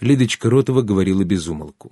Лидочка Ротова говорила без умолку.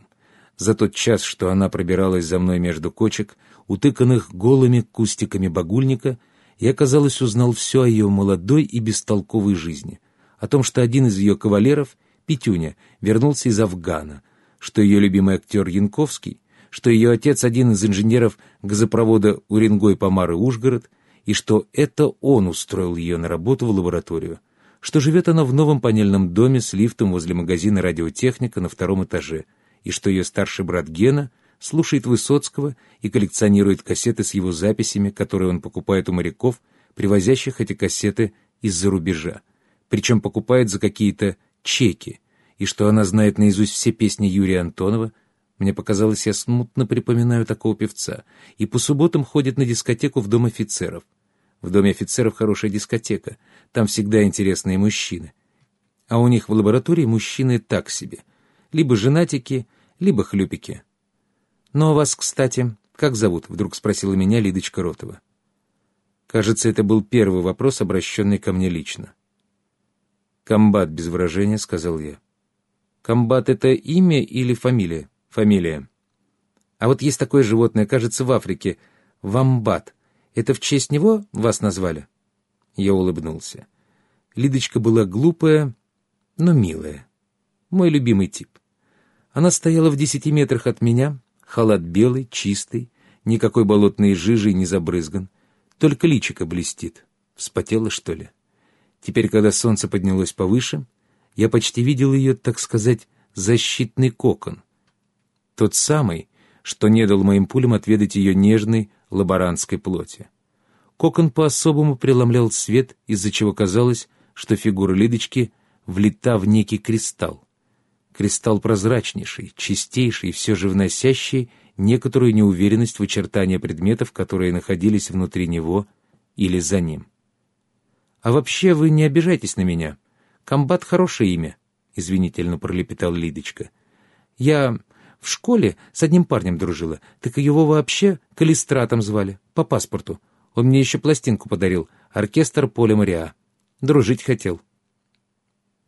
За тот час, что она пробиралась за мной между кочек, утыканных голыми кустиками багульника, я, казалось, узнал все о ее молодой и бестолковой жизни, о том, что один из ее кавалеров, Петюня, вернулся из Афгана, что ее любимый актер Янковский, что ее отец один из инженеров газопровода Уренгой-Помары-Ужгород, и что это он устроил ее на работу в лабораторию, что живет она в новом панельном доме с лифтом возле магазина радиотехника на втором этаже, и что ее старший брат Гена слушает Высоцкого и коллекционирует кассеты с его записями, которые он покупает у моряков, привозящих эти кассеты из-за рубежа, причем покупает за какие-то чеки, и что она знает наизусть все песни Юрия Антонова, мне показалось, я смутно припоминаю такого певца, и по субботам ходит на дискотеку в Дом офицеров. В Доме офицеров хорошая дискотека, там всегда интересные мужчины. А у них в лаборатории мужчины так себе. Либо женатики, либо хлюпики. «Ну а вас, кстати, как зовут?» — вдруг спросила меня Лидочка Ротова. Кажется, это был первый вопрос, обращенный ко мне лично. «Комбат», — без выражения сказал я. «Комбат — это имя или фамилия?» «Фамилия». «А вот есть такое животное, кажется, в Африке. Вамбат. Это в честь него вас назвали?» Я улыбнулся. Лидочка была глупая, но милая. Мой любимый тип. Она стояла в десяти метрах от меня, халат белый, чистый, никакой болотной жижей не забрызган, только личико блестит. Вспотела, что ли? Теперь, когда солнце поднялось повыше, я почти видел ее, так сказать, защитный кокон. Тот самый, что не дал моим пулям отведать ее нежной лаборантской плоти. Кокон по-особому преломлял свет, из-за чего казалось, что фигура Лидочки влита в некий кристалл. Кристалл прозрачнейший, чистейший, все же вносящий некоторую неуверенность в очертания предметов, которые находились внутри него или за ним. «А вообще вы не обижайтесь на меня. Комбат — хорошее имя», — извинительно пролепетал Лидочка. «Я в школе с одним парнем дружила, так его вообще Калистратом звали, по паспорту. Он мне еще пластинку подарил, оркестр Поля Мариа. Дружить хотел».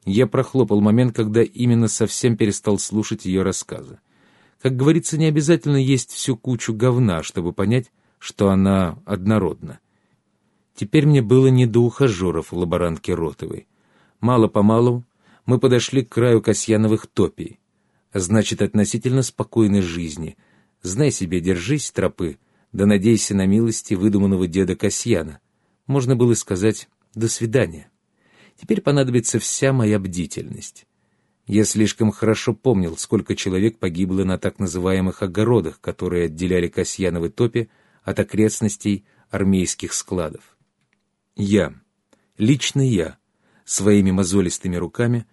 Я прохлопал момент, когда именно совсем перестал слушать ее рассказы. Как говорится, не обязательно есть всю кучу говна, чтобы понять, что она однородна. Теперь мне было не до ухажеров у лаборантки Ротовой. Мало-помалу мы подошли к краю Касьяновых топий. Значит, относительно спокойной жизни. Знай себе, держись тропы, да надейся на милости выдуманного деда Касьяна. Можно было сказать «до свидания». Теперь понадобится вся моя бдительность. Я слишком хорошо помнил, сколько человек погибло на так называемых огородах, которые отделяли Касьяновы топи от окрестностей армейских складов. Я, лично я, своими мозолистыми руками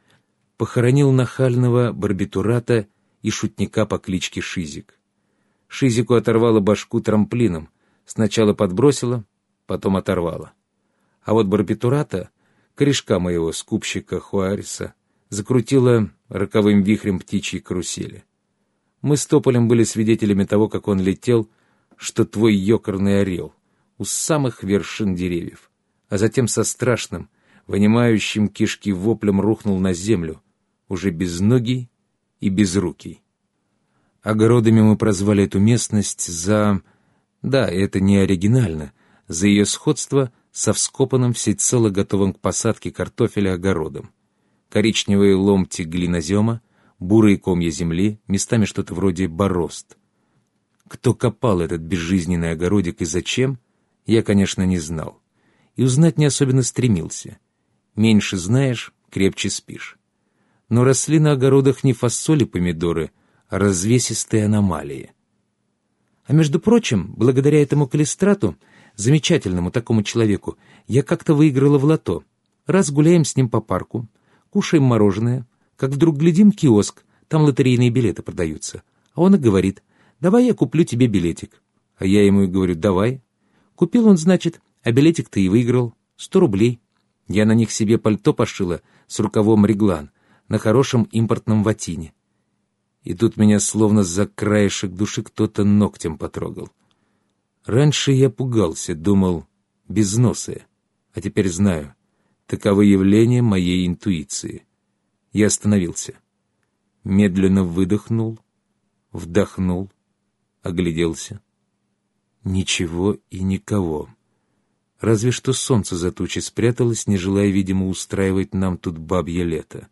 похоронил нахального барбитурата и шутника по кличке Шизик. Шизику оторвало башку трамплином, сначала подбросило, потом оторвало. А вот барбитурата корешка моего скупщика Хуариса закрутила роковым вихрем птичьей карусели. Мы с Тополем были свидетелями того, как он летел, что твой ёкарный орел, у самых вершин деревьев, а затем со страшным, вынимающим кишки воплем рухнул на землю, уже без ноги и без руки. Огородами мы прозвали эту местность за... Да, это не оригинально, за ее сходство — со вскопанным всецело готовым к посадке картофеля огородом. Коричневые ломти глинозема, бурые комья земли, местами что-то вроде борозд. Кто копал этот безжизненный огородик и зачем, я, конечно, не знал. И узнать не особенно стремился. Меньше знаешь, крепче спишь. Но росли на огородах не фасоли помидоры, а развесистые аномалии. А между прочим, благодаря этому калистрату замечательному такому человеку, я как-то выиграла в лото. Раз гуляем с ним по парку, кушаем мороженое, как вдруг глядим киоск, там лотерейные билеты продаются. А он и говорит, давай я куплю тебе билетик. А я ему и говорю, давай. Купил он, значит, а билетик ты и выиграл. Сто рублей. Я на них себе пальто пошила с рукавом реглан, на хорошем импортном ватине. И тут меня словно за краешек души кто-то ногтем потрогал. Раньше я пугался, думал, безносые, а теперь знаю, таковы явления моей интуиции. Я остановился. медленно выдохнул, вдохнул, огляделся. Ничего и никого. Разве что солнце за тучи спряталось, не желая, видимо, устраивать нам тут бабье лето.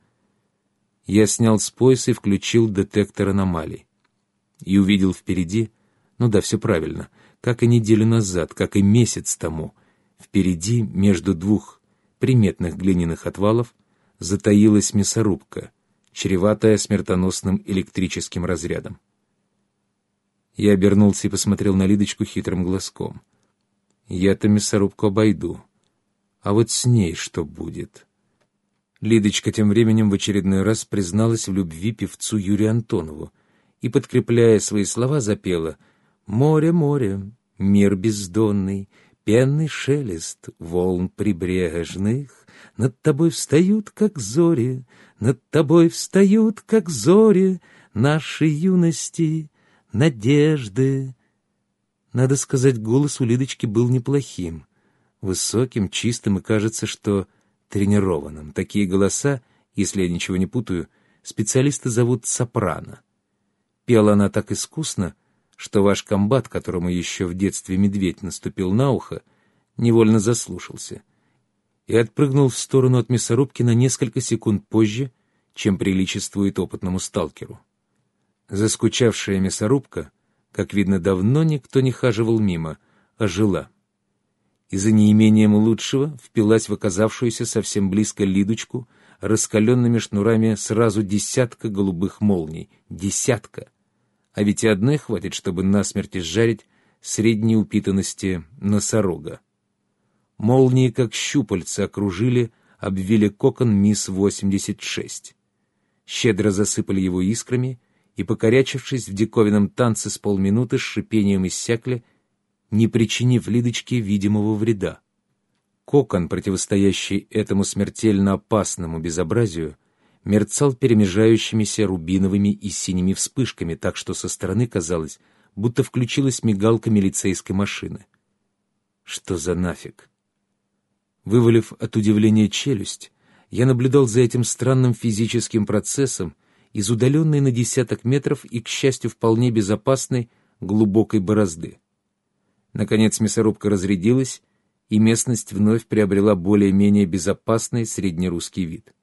Я снял с пояса и включил детектор аномалий. И увидел впереди, ну да, все правильно, как и неделю назад, как и месяц тому, впереди, между двух приметных глиняных отвалов, затаилась мясорубка, чреватая смертоносным электрическим разрядом. Я обернулся и посмотрел на Лидочку хитрым глазком. Я-то мясорубку обойду. А вот с ней что будет? Лидочка тем временем в очередной раз призналась в любви певцу Юрию Антонову и, подкрепляя свои слова, запела «Море, море, мир бездонный, пенный шелест волн прибрежных, над тобой встают, как зори, над тобой встают, как зори, нашей юности, надежды». Надо сказать, голос у Лидочки был неплохим, высоким, чистым, и кажется, что тренированным. Такие голоса, если я ничего не путаю, специалисты зовут сопрано. Пела она так искусно, что ваш комбат, которому еще в детстве медведь наступил на ухо, невольно заслушался и отпрыгнул в сторону от мясорубки на несколько секунд позже, чем приличествует опытному сталкеру. Заскучавшая мясорубка, как видно, давно никто не хаживал мимо, а жила и за неимением лучшего впилась в оказавшуюся совсем близко Лидочку раскаленными шнурами сразу десятка голубых молний. Десятка! А ведь и одной хватит, чтобы насмерть изжарить средней упитанности носорога. Молнии, как щупальца, окружили, обвили кокон МИС-86. Щедро засыпали его искрами и, покорячившись в диковинном танце с полминуты, с шипением иссякли, не причинив Лидочке видимого вреда. Кокон, противостоящий этому смертельно опасному безобразию, мерцал перемежающимися рубиновыми и синими вспышками, так что со стороны казалось, будто включилась мигалка милицейской машины. Что за нафиг? Вывалив от удивления челюсть, я наблюдал за этим странным физическим процессом из удаленной на десяток метров и, к счастью, вполне безопасной глубокой борозды. Наконец мясорубка разрядилась, и местность вновь приобрела более-менее безопасный среднерусский вид.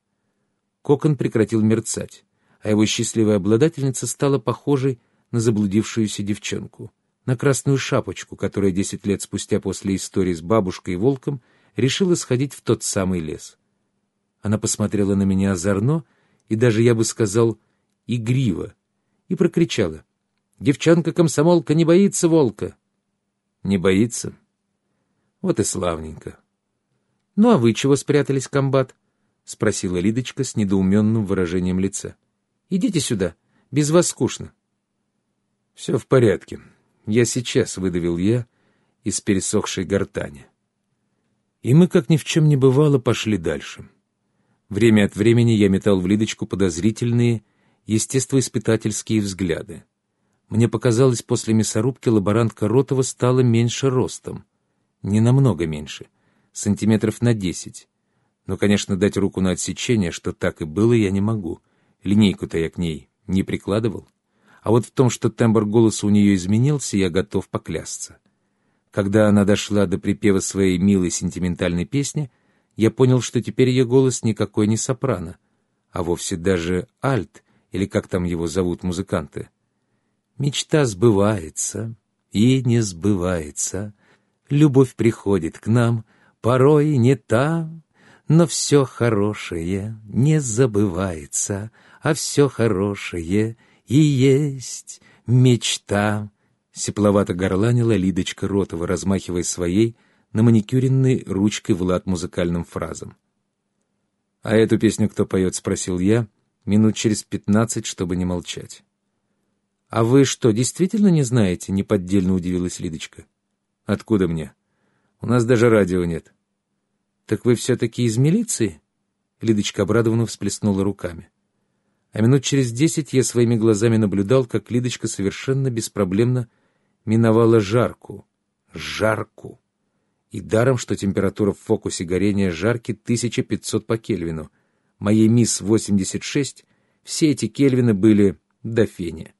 Кокон прекратил мерцать, а его счастливая обладательница стала похожей на заблудившуюся девчонку, на красную шапочку, которая десять лет спустя после истории с бабушкой и волком решила сходить в тот самый лес. Она посмотрела на меня озорно и даже, я бы сказал, игриво, и прокричала. «Девчонка-комсомолка не боится волка!» Не боится? Вот и славненько. — Ну а вы чего спрятались, комбат? — спросила Лидочка с недоуменным выражением лица. — Идите сюда, без вас скучно. — Все в порядке. Я сейчас выдавил я из пересохшей гортани. И мы, как ни в чем не бывало, пошли дальше. Время от времени я метал в Лидочку подозрительные, естествоиспытательские взгляды. Мне показалось, после мясорубки лаборантка Ротова стала меньше ростом. Не намного меньше, сантиметров на десять. Но, конечно, дать руку на отсечение, что так и было, я не могу. Линейку-то я к ней не прикладывал. А вот в том, что тембр голоса у нее изменился, я готов поклясться. Когда она дошла до припева своей милой сентиментальной песни, я понял, что теперь ее голос никакой не сопрано, а вовсе даже альт, или как там его зовут музыканты — Мечта сбывается и не сбывается. Любовь приходит к нам, порой не та, но все хорошее не забывается, а все хорошее и есть мечта. Сепловато горланила Лидочка Ротова, размахивая своей на маникюренной ручкой в лад музыкальным фразам. «А эту песню кто поет?» — спросил я, минут через пятнадцать, чтобы не молчать. «А вы что, действительно не знаете?» — неподдельно удивилась Лидочка. «Откуда мне? У нас даже радио нет». «Так вы все-таки из милиции?» Лидочка обрадованно всплеснула руками. А минут через десять я своими глазами наблюдал, как Лидочка совершенно беспроблемно миновала жарку. Жарку! И даром, что температура в фокусе горения жарки 1500 по Кельвину. Моей МИС-86 Все эти Кельвины были до фени.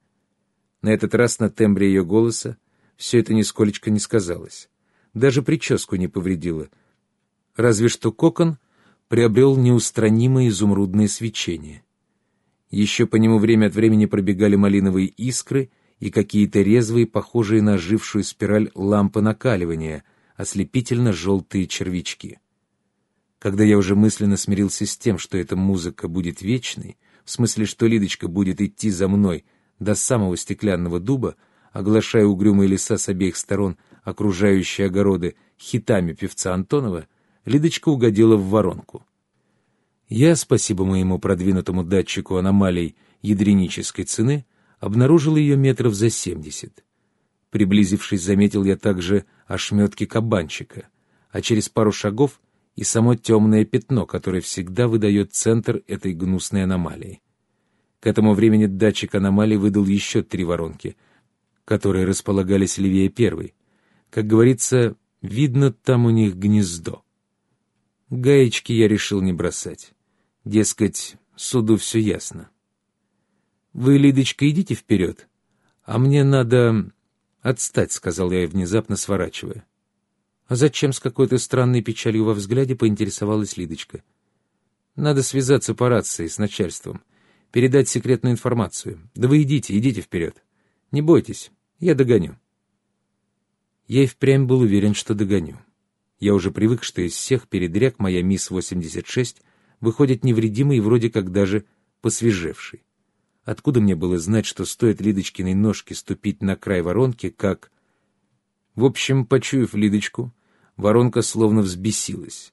На этот раз на тембре ее голоса все это нисколечко не сказалось. Даже прическу не повредило. Разве что кокон приобрел неустранимое изумрудное свечение. Еще по нему время от времени пробегали малиновые искры и какие-то резвые, похожие на ожившую спираль лампы накаливания, ослепительно-желтые червячки. Когда я уже мысленно смирился с тем, что эта музыка будет вечной, в смысле, что Лидочка будет идти за мной до самого стеклянного дуба, оглашая угрюмые леса с обеих сторон, окружающие огороды, хитами певца Антонова, Лидочка угодила в воронку. Я, спасибо моему продвинутому датчику аномалий ядренической цены, обнаружил ее метров за семьдесят. Приблизившись, заметил я также ошметки кабанчика, а через пару шагов и само темное пятно, которое всегда выдает центр этой гнусной аномалии. К этому времени датчик аномалий выдал еще три воронки, которые располагались левее первой. Как говорится, видно там у них гнездо. Гаечки я решил не бросать. Дескать, суду все ясно. «Вы, Лидочка, идите вперед, а мне надо отстать», — сказал я внезапно сворачивая. «А зачем с какой-то странной печалью во взгляде поинтересовалась Лидочка?» «Надо связаться по рации с начальством, передать секретную информацию. Да вы идите, идите вперед. Не бойтесь, я догоню». Я и впрямь был уверен, что догоню. Я уже привык, что из всех передряг моя МИС-86 выходит невредимой и вроде как даже посвежевшей. Откуда мне было знать, что стоит Лидочкиной ножке ступить на край воронки, как... В общем, почуяв Лидочку, воронка словно взбесилась.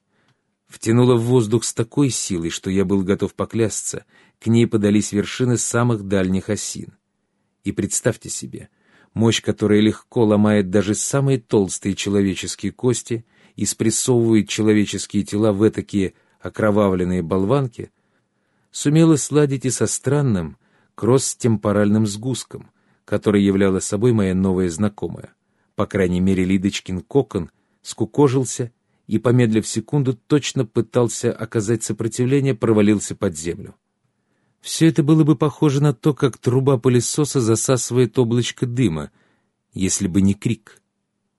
Втянула в воздух с такой силой, что я был готов поклясться, к ней подались вершины самых дальних осин. И представьте себе, мощь, которая легко ломает даже самые толстые человеческие кости и спрессовывает человеческие тела в такие окровавленные болванки, сумела сладить и со странным кросс-темпоральным сгустком, который являла собой моя новая знакомая. По крайней мере, Лидочкин кокон скукожился и, помедлив секунду, точно пытался оказать сопротивление, провалился под землю. Все это было бы похоже на то, как труба пылесоса засасывает облачко дыма, если бы не крик.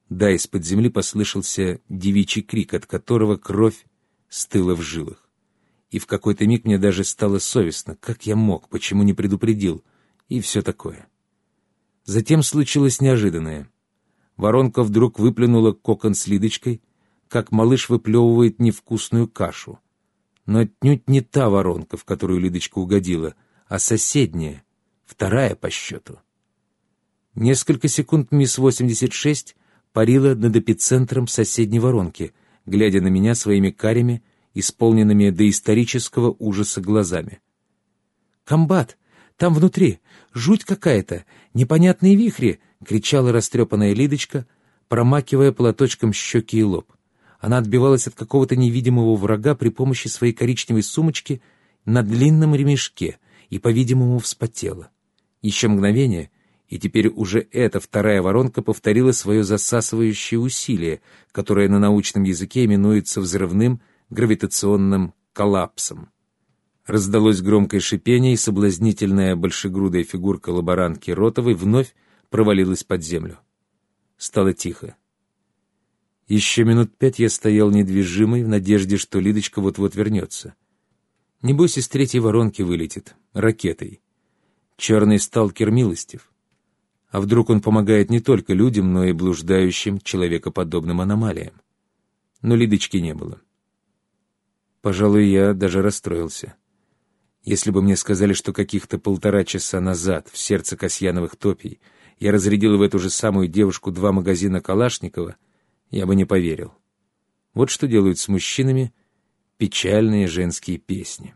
Да, из-под земли послышался девичий крик, от которого кровь стыла в жилах. И в какой-то миг мне даже стало совестно, как я мог, почему не предупредил, и все такое. Затем случилось неожиданное. Воронка вдруг выплюнула кокон с Лидочкой, как малыш выплевывает невкусную кашу. Но отнюдь не та воронка, в которую Лидочка угодила, а соседняя, вторая по счету. Несколько секунд МИС-86 парила над эпицентром соседней воронки, глядя на меня своими карими, исполненными доисторического ужаса глазами. «Комбат! Там внутри! Жуть какая-то! Непонятные вихри!» — кричала растрепанная Лидочка, промакивая платочком щеки и лоб. Она отбивалась от какого-то невидимого врага при помощи своей коричневой сумочки на длинном ремешке и, по-видимому, вспотела. Еще мгновение, и теперь уже эта вторая воронка повторила свое засасывающее усилие, которое на научном языке именуется взрывным гравитационным коллапсом. Раздалось громкое шипение, и соблазнительная большегрудая фигурка лаборантки Ротовой вновь провалилась под землю. Стало тихо. Еще минут пять я стоял недвижимый, в надежде, что Лидочка вот-вот вернется. Небось, из третьей воронки вылетит, ракетой. Черный сталкер милостив. А вдруг он помогает не только людям, но и блуждающим, человекоподобным аномалиям? Но Лидочки не было. Пожалуй, я даже расстроился. Если бы мне сказали, что каких-то полтора часа назад в сердце Касьяновых топий я разрядил в эту же самую девушку два магазина Калашникова, я бы не поверил. Вот что делают с мужчинами печальные женские песни.